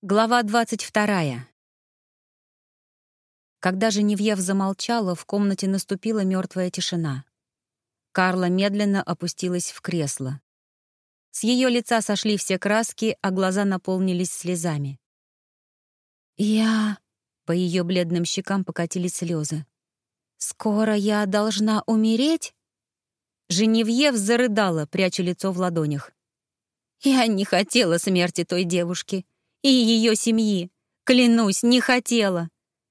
Глава 22. Когда Женевьев замолчала, в комнате наступила мертвая тишина. Карла медленно опустилась в кресло. С ее лица сошли все краски, а глаза наполнились слезами. «Я...» — по ее бледным щекам покатились слезы. «Скоро я должна умереть?» Женевьев зарыдала, пряча лицо в ладонях. «Я не хотела смерти той девушки и ее семьи. Клянусь, не хотела.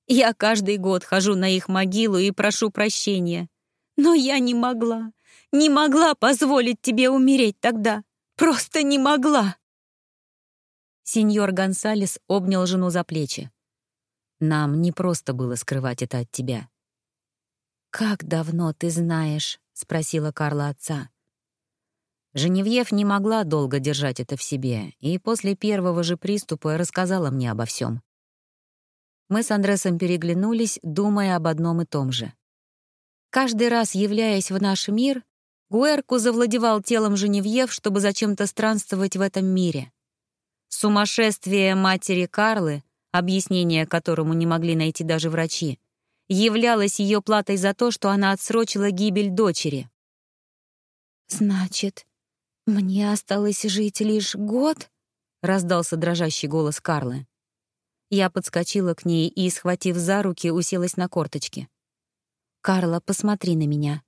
Я каждый год хожу на их могилу и прошу прощения. Но я не могла, не могла позволить тебе умереть тогда. Просто не могла. Сеньор Гонсалес обнял жену за плечи. Нам не просто было скрывать это от тебя. «Как давно ты знаешь?» — спросила Карла отца. Женевьев не могла долго держать это в себе, и после первого же приступа рассказала мне обо всем. Мы с Андресом переглянулись, думая об одном и том же. Каждый раз, являясь в наш мир, Гуэрку завладевал телом Женевьев, чтобы зачем-то странствовать в этом мире. Сумасшествие матери Карлы, объяснение которому не могли найти даже врачи, являлось ее платой за то, что она отсрочила гибель дочери. «Значит, «Мне осталось жить лишь год?» — раздался дрожащий голос Карлы. Я подскочила к ней и, схватив за руки, уселась на корточки. «Карла, посмотри на меня.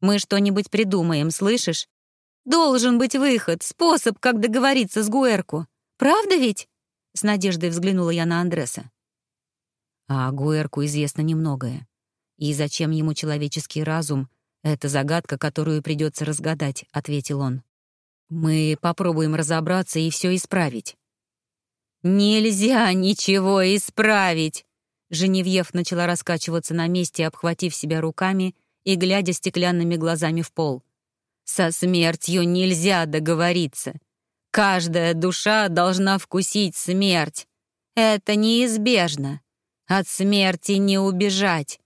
Мы что-нибудь придумаем, слышишь? Должен быть выход, способ, как договориться с Гуэрку. Правда ведь?» С надеждой взглянула я на Андреса. А Гуэрку известно немногое. И зачем ему человеческий разум — это загадка, которую придется разгадать, — ответил он. Мы попробуем разобраться и все исправить. Нельзя ничего исправить! Женевьев начала раскачиваться на месте, обхватив себя руками и глядя стеклянными глазами в пол. Со смертью нельзя договориться. Каждая душа должна вкусить смерть. Это неизбежно. От смерти не убежать.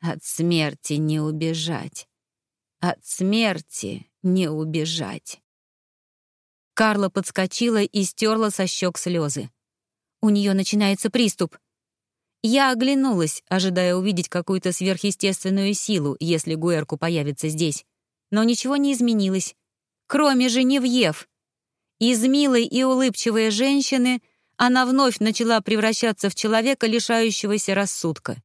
От смерти не убежать. От смерти не убежать. Карла подскочила и стерла со щек слезы. У нее начинается приступ. Я оглянулась, ожидая увидеть какую-то сверхъестественную силу, если Гуэрку появится здесь. Но ничего не изменилось. Кроме Женевьев. Из милой и улыбчивой женщины она вновь начала превращаться в человека, лишающегося рассудка.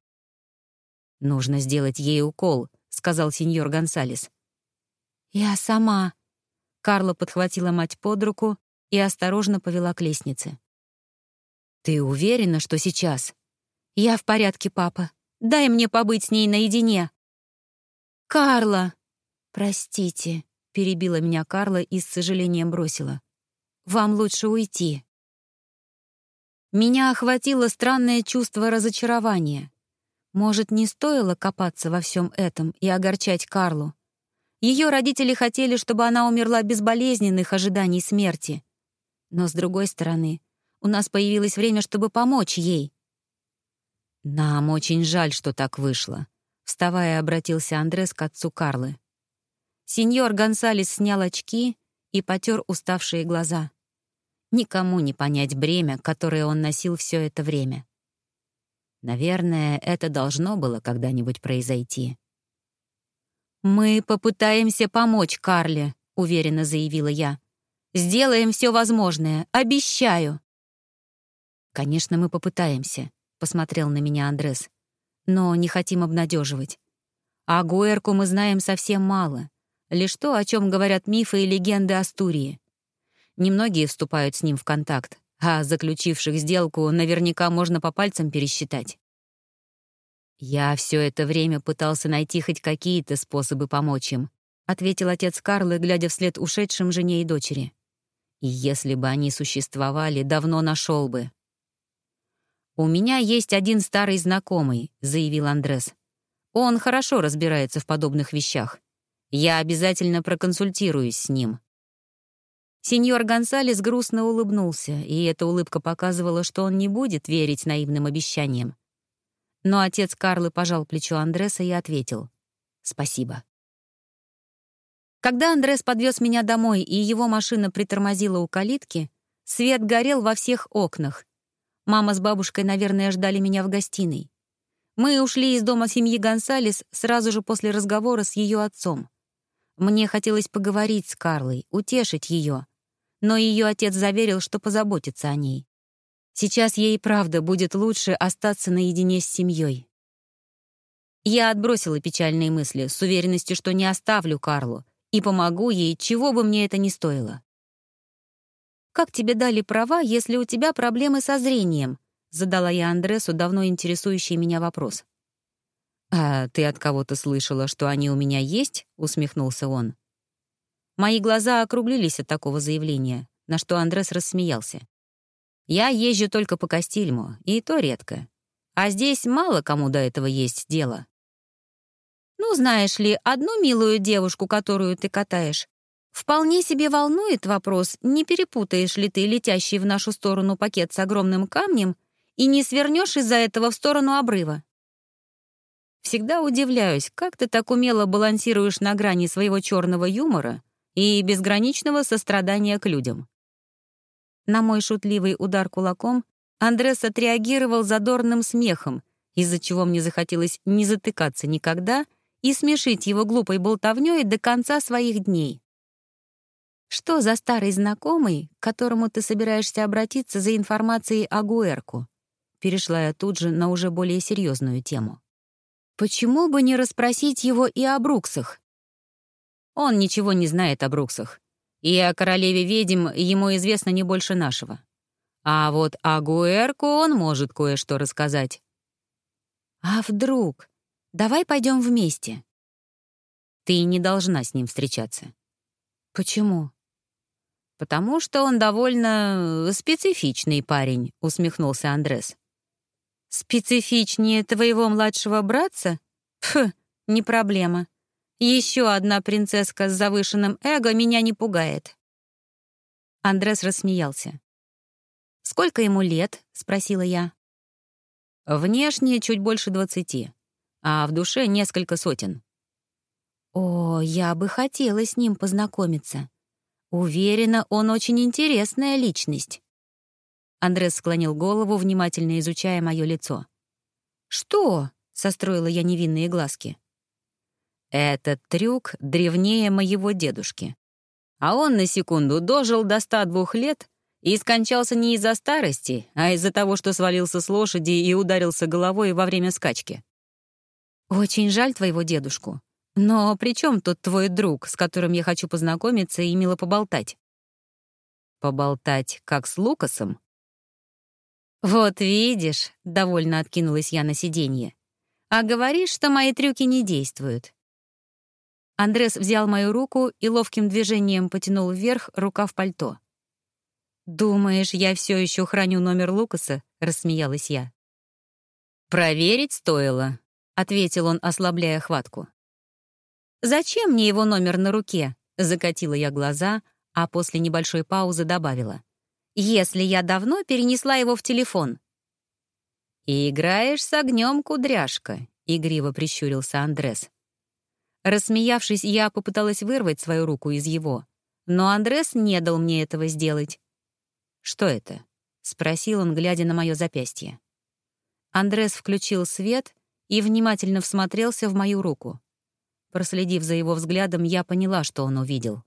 «Нужно сделать ей укол», — сказал сеньор Гонсалес. «Я сама», Карла подхватила мать под руку и осторожно повела к лестнице. «Ты уверена, что сейчас?» «Я в порядке, папа. Дай мне побыть с ней наедине». «Карла!» «Простите», — перебила меня Карла и с сожалением бросила. «Вам лучше уйти». Меня охватило странное чувство разочарования. Может, не стоило копаться во всем этом и огорчать Карлу? Ее родители хотели, чтобы она умерла без болезненных ожиданий смерти. Но, с другой стороны, у нас появилось время, чтобы помочь ей. «Нам очень жаль, что так вышло», — вставая, обратился Андрес к отцу Карлы. Сеньор Гонсалес снял очки и потер уставшие глаза. Никому не понять бремя, которое он носил все это время. Наверное, это должно было когда-нибудь произойти. «Мы попытаемся помочь Карле», — уверенно заявила я. «Сделаем все возможное, обещаю». «Конечно, мы попытаемся», — посмотрел на меня Андрес. «Но не хотим обнадеживать. О Гуэрку мы знаем совсем мало. Лишь то, о чем говорят мифы и легенды Астурии. Немногие вступают с ним в контакт, а заключивших сделку наверняка можно по пальцам пересчитать. «Я все это время пытался найти хоть какие-то способы помочь им», ответил отец Карлы, глядя вслед ушедшим жене и дочери. «И если бы они существовали, давно нашел бы». «У меня есть один старый знакомый», — заявил Андрес. «Он хорошо разбирается в подобных вещах. Я обязательно проконсультируюсь с ним». Сеньор Гонсалес грустно улыбнулся, и эта улыбка показывала, что он не будет верить наивным обещаниям. Но отец Карлы пожал плечо Андреса и ответил «Спасибо». Когда Андрес подвез меня домой и его машина притормозила у калитки, свет горел во всех окнах. Мама с бабушкой, наверное, ждали меня в гостиной. Мы ушли из дома семьи Гонсалес сразу же после разговора с ее отцом. Мне хотелось поговорить с Карлой, утешить ее, но ее отец заверил, что позаботится о ней. Сейчас ей правда будет лучше остаться наедине с семьей. Я отбросила печальные мысли с уверенностью, что не оставлю Карлу и помогу ей, чего бы мне это ни стоило. «Как тебе дали права, если у тебя проблемы со зрением?» — задала я Андресу давно интересующий меня вопрос. «А ты от кого-то слышала, что они у меня есть?» — усмехнулся он. Мои глаза округлились от такого заявления, на что Андрес рассмеялся. «Я езжу только по Кастильму, и то редко. А здесь мало кому до этого есть дело. Ну, знаешь ли, одну милую девушку, которую ты катаешь, вполне себе волнует вопрос, не перепутаешь ли ты летящий в нашу сторону пакет с огромным камнем и не свернешь из-за этого в сторону обрыва. Всегда удивляюсь, как ты так умело балансируешь на грани своего черного юмора и безграничного сострадания к людям. На мой шутливый удар кулаком Андрес отреагировал задорным смехом, из-за чего мне захотелось не затыкаться никогда — и смешить его глупой болтовнёй до конца своих дней. Что за старый знакомый, к которому ты собираешься обратиться за информацией о Гуэрку? Перешла я тут же на уже более серьезную тему. Почему бы не расспросить его и о Бруксах? Он ничего не знает о Бруксах. И о королеве ведьм ему известно не больше нашего. А вот о Гуэрку он может кое-что рассказать. А вдруг? Давай пойдем вместе. Ты не должна с ним встречаться. Почему? Потому что он довольно специфичный парень, усмехнулся Андрес. Специфичнее твоего младшего братца? Фу, не проблема. Еще одна принцесска с завышенным эго меня не пугает. Андрес рассмеялся. «Сколько ему лет?» — спросила я. «Внешне чуть больше двадцати а в душе несколько сотен. О, я бы хотела с ним познакомиться. Уверена, он очень интересная личность. Андрес склонил голову, внимательно изучая мое лицо. «Что?» — состроила я невинные глазки. «Этот трюк древнее моего дедушки. А он на секунду дожил до ста двух лет и скончался не из-за старости, а из-за того, что свалился с лошади и ударился головой во время скачки. «Очень жаль твоего дедушку. Но при чем тут твой друг, с которым я хочу познакомиться и мило поболтать?» «Поболтать, как с Лукасом?» «Вот видишь», — довольно откинулась я на сиденье. «А говоришь, что мои трюки не действуют». Андрес взял мою руку и ловким движением потянул вверх рука в пальто. «Думаешь, я все еще храню номер Лукаса?» — рассмеялась я. «Проверить стоило», ответил он, ослабляя хватку. «Зачем мне его номер на руке?» — закатила я глаза, а после небольшой паузы добавила. «Если я давно перенесла его в телефон». «И играешь с огнем, кудряшка», — игриво прищурился Андрес. Рассмеявшись, я попыталась вырвать свою руку из его, но Андрес не дал мне этого сделать. «Что это?» — спросил он, глядя на мое запястье. Андрес включил свет и внимательно всмотрелся в мою руку. Проследив за его взглядом, я поняла, что он увидел.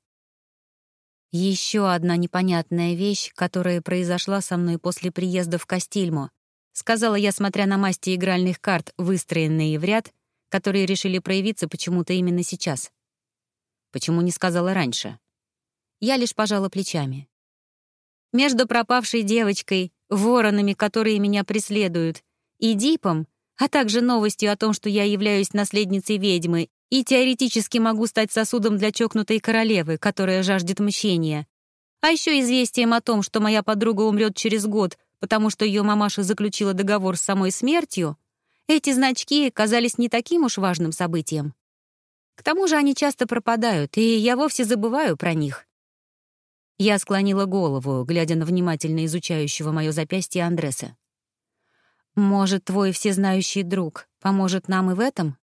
Еще одна непонятная вещь, которая произошла со мной после приезда в Кастильмо, сказала я, смотря на масти игральных карт, выстроенные в ряд, которые решили проявиться почему-то именно сейчас. Почему не сказала раньше? Я лишь пожала плечами. Между пропавшей девочкой, воронами, которые меня преследуют, и Дипом а также новостью о том, что я являюсь наследницей ведьмы и теоретически могу стать сосудом для чокнутой королевы, которая жаждет мщения. А еще известием о том, что моя подруга умрет через год, потому что ее мамаша заключила договор с самой смертью, эти значки казались не таким уж важным событием. К тому же они часто пропадают, и я вовсе забываю про них. Я склонила голову, глядя на внимательно изучающего мое запястье Андреса. Может, твой всезнающий друг поможет нам и в этом?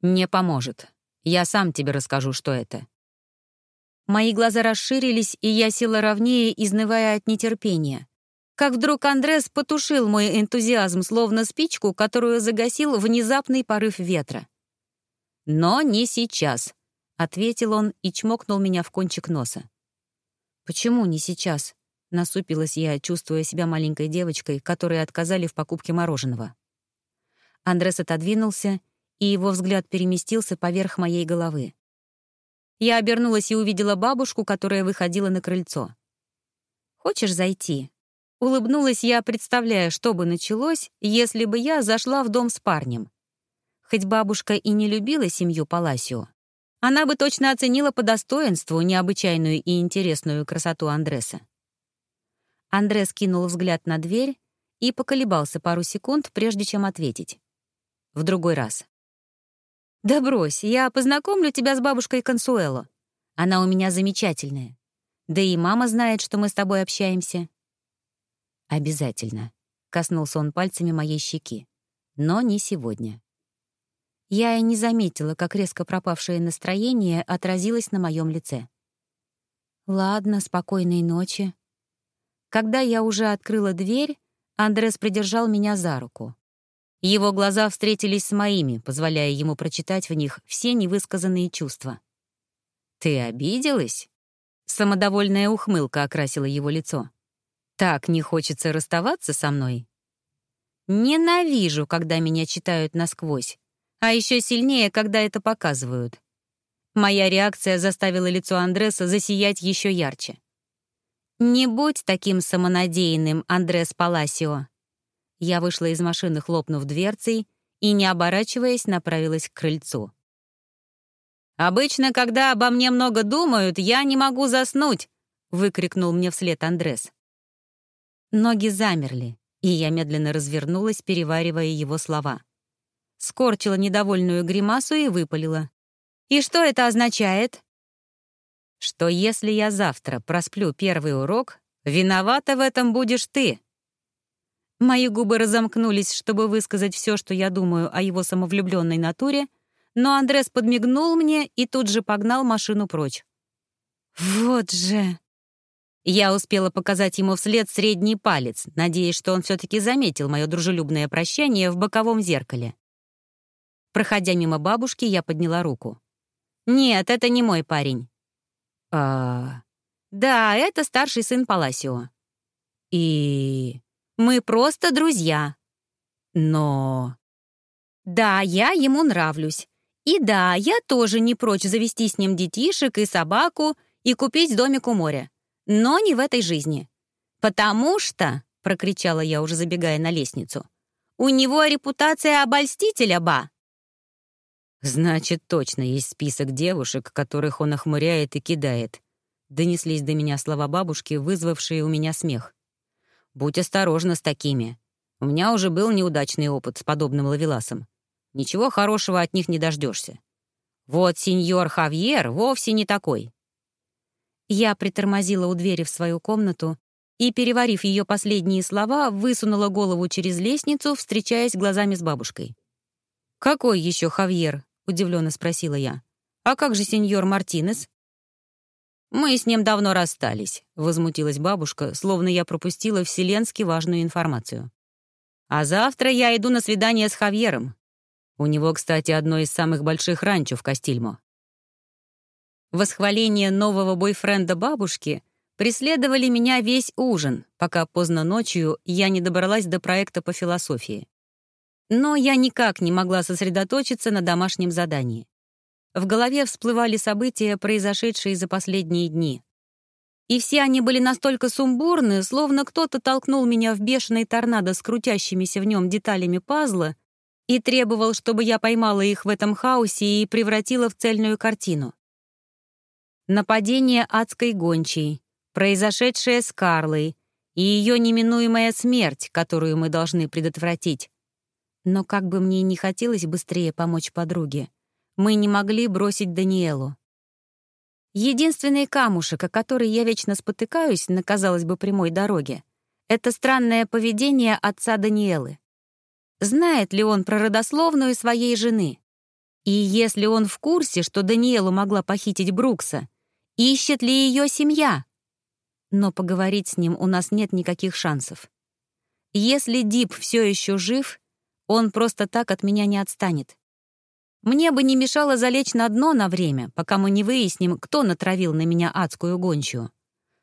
Не поможет. Я сам тебе расскажу, что это. Мои глаза расширились, и я села ровнее, изнывая от нетерпения. Как вдруг Андрес потушил мой энтузиазм, словно спичку, которую загасил внезапный порыв ветра. «Но не сейчас», — ответил он и чмокнул меня в кончик носа. «Почему не сейчас?» — насупилась я, чувствуя себя маленькой девочкой, которой отказали в покупке мороженого. Андрес отодвинулся, и его взгляд переместился поверх моей головы. Я обернулась и увидела бабушку, которая выходила на крыльцо. «Хочешь зайти?» Улыбнулась я, представляя, что бы началось, если бы я зашла в дом с парнем. Хоть бабушка и не любила семью Паласио, она бы точно оценила по достоинству необычайную и интересную красоту Андреса. Андрес кинул взгляд на дверь и поколебался пару секунд, прежде чем ответить. В другой раз. «Да брось, я познакомлю тебя с бабушкой Консуэло. Она у меня замечательная. Да и мама знает, что мы с тобой общаемся». «Обязательно», — коснулся он пальцами моей щеки. «Но не сегодня». Я и не заметила, как резко пропавшее настроение отразилось на моем лице. «Ладно, спокойной ночи». Когда я уже открыла дверь, Андрес придержал меня за руку. Его глаза встретились с моими, позволяя ему прочитать в них все невысказанные чувства. «Ты обиделась?» Самодовольная ухмылка окрасила его лицо. «Так не хочется расставаться со мной?» «Ненавижу, когда меня читают насквозь, а еще сильнее, когда это показывают». Моя реакция заставила лицо Андреса засиять еще ярче. «Не будь таким самонадеянным, Андрес Паласио», я вышла из машины, хлопнув дверцей, и, не оборачиваясь, направилась к крыльцу. «Обычно, когда обо мне много думают, я не могу заснуть!» — выкрикнул мне вслед Андрес. Ноги замерли, и я медленно развернулась, переваривая его слова. Скорчила недовольную гримасу и выпалила. «И что это означает?» «Что если я завтра просплю первый урок, виновата в этом будешь ты!» Мои губы разомкнулись, чтобы высказать все, что я думаю о его самовлюбленной натуре, но Андрес подмигнул мне и тут же погнал машину прочь. «Вот же!» Я успела показать ему вслед средний палец, надеясь, что он все-таки заметил мое дружелюбное прощание в боковом зеркале. Проходя мимо бабушки, я подняла руку. «Нет, это не мой парень». «А...» «Да, это старший сын Паласио». «И...» Мы просто друзья». Но... Да, я ему нравлюсь. И да, я тоже не прочь завести с ним детишек и собаку и купить домик у моря. Но не в этой жизни. Потому что, — прокричала я, уже забегая на лестницу, — у него репутация обольстителя, ба. Значит, точно есть список девушек, которых он охмуряет и кидает. Донеслись до меня слова бабушки, вызвавшие у меня смех. Будь осторожна с такими. У меня уже был неудачный опыт с подобным лавеласом. Ничего хорошего от них не дождешься. Вот сеньор Хавьер вовсе не такой. Я притормозила у двери в свою комнату и, переварив ее последние слова, высунула голову через лестницу, встречаясь глазами с бабушкой. «Какой еще Хавьер?» — удивленно спросила я. «А как же сеньор Мартинес?» «Мы с ним давно расстались», — возмутилась бабушка, словно я пропустила вселенски важную информацию. «А завтра я иду на свидание с Хавьером. У него, кстати, одно из самых больших ранчо в Кастильмо». Восхваление нового бойфренда бабушки преследовали меня весь ужин, пока поздно ночью я не добралась до проекта по философии. Но я никак не могла сосредоточиться на домашнем задании. В голове всплывали события, произошедшие за последние дни. И все они были настолько сумбурны, словно кто-то толкнул меня в бешеный торнадо с крутящимися в нем деталями пазла и требовал, чтобы я поймала их в этом хаосе и превратила в цельную картину. Нападение адской гончей, произошедшее с Карлой и ее неминуемая смерть, которую мы должны предотвратить. Но как бы мне не хотелось быстрее помочь подруге, мы не могли бросить Даниэлу. Единственный камушек, о который я вечно спотыкаюсь на, казалось бы, прямой дороге, это странное поведение отца Даниэлы. Знает ли он про родословную своей жены? И если он в курсе, что Даниэлу могла похитить Брукса, ищет ли ее семья? но поговорить с ним у нас нет никаких шансов. Если Дип все еще жив, он просто так от меня не отстанет. Мне бы не мешало залечь на дно на время, пока мы не выясним, кто натравил на меня адскую гончую.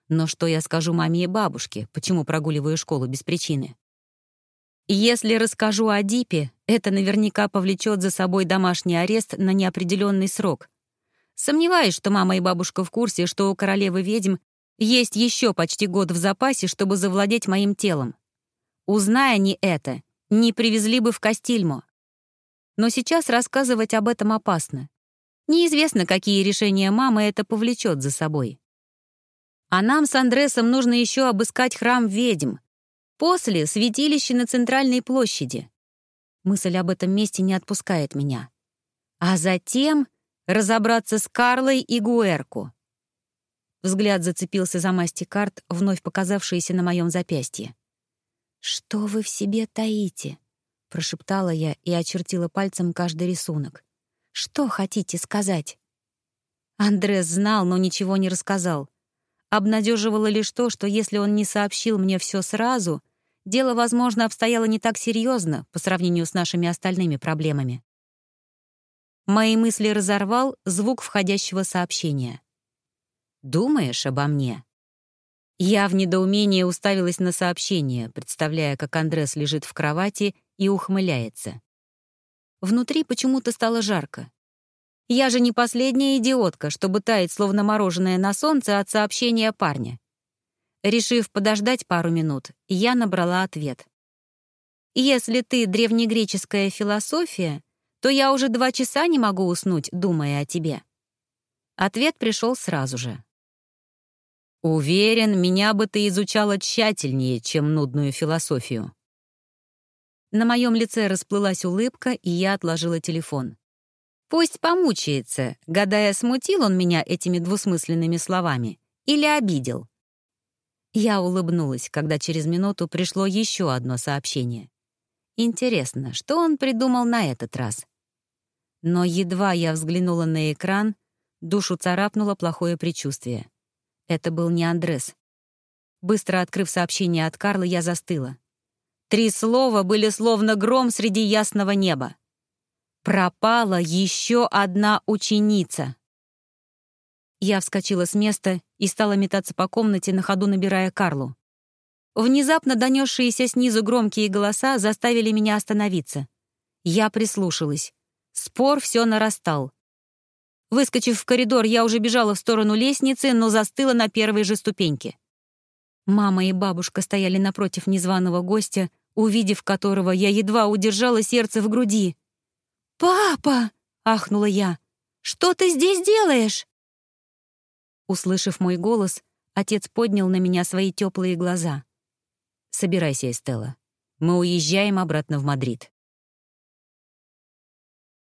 Но что я скажу маме и бабушке, почему прогуливаю школу без причины? Если расскажу о Дипе, это наверняка повлечет за собой домашний арест на неопределенный срок. Сомневаюсь, что мама и бабушка в курсе, что у королевы ведьм есть еще почти год в запасе, чтобы завладеть моим телом. Узная они это, не привезли бы в Кастильмо. Но сейчас рассказывать об этом опасно. Неизвестно, какие решения мамы это повлечет за собой. А нам с Андресом нужно еще обыскать храм ведьм, После — святилище на центральной площади. Мысль об этом месте не отпускает меня. А затем разобраться с Карлой и Гуэрку. Взгляд зацепился за мастикарт, вновь показавшиеся на моем запястье. «Что вы в себе таите?» — прошептала я и очертила пальцем каждый рисунок. «Что хотите сказать?» Андрес знал, но ничего не рассказал. Обнадеживало лишь то, что если он не сообщил мне все сразу, дело, возможно, обстояло не так серьезно по сравнению с нашими остальными проблемами. Мои мысли разорвал звук входящего сообщения. «Думаешь обо мне?» Я в недоумении уставилась на сообщение, представляя, как Андрес лежит в кровати и ухмыляется. Внутри почему-то стало жарко. Я же не последняя идиотка, чтобы таять словно мороженое на солнце от сообщения парня. Решив подождать пару минут, я набрала ответ. «Если ты древнегреческая философия, то я уже два часа не могу уснуть, думая о тебе». Ответ пришел сразу же. «Уверен, меня бы ты изучала тщательнее, чем нудную философию». На моем лице расплылась улыбка, и я отложила телефон. Пусть помучается, гадая, смутил он меня этими двусмысленными словами или обидел. Я улыбнулась, когда через минуту пришло еще одно сообщение. Интересно, что он придумал на этот раз? Но едва я взглянула на экран, душу царапнуло плохое предчувствие. Это был не Андрес. Быстро открыв сообщение от Карла, я застыла. Три слова были словно гром среди ясного неба. Пропала еще одна ученица. Я вскочила с места и стала метаться по комнате, на ходу набирая Карлу. Внезапно донесшиеся снизу громкие голоса заставили меня остановиться. Я прислушалась. Спор все нарастал. Выскочив в коридор, я уже бежала в сторону лестницы, но застыла на первой же ступеньке. Мама и бабушка стояли напротив незваного гостя, увидев которого я едва удержала сердце в груди. «Папа!» — ахнула я. «Что ты здесь делаешь?» Услышав мой голос, отец поднял на меня свои теплые глаза. «Собирайся, Эстелла. Мы уезжаем обратно в Мадрид».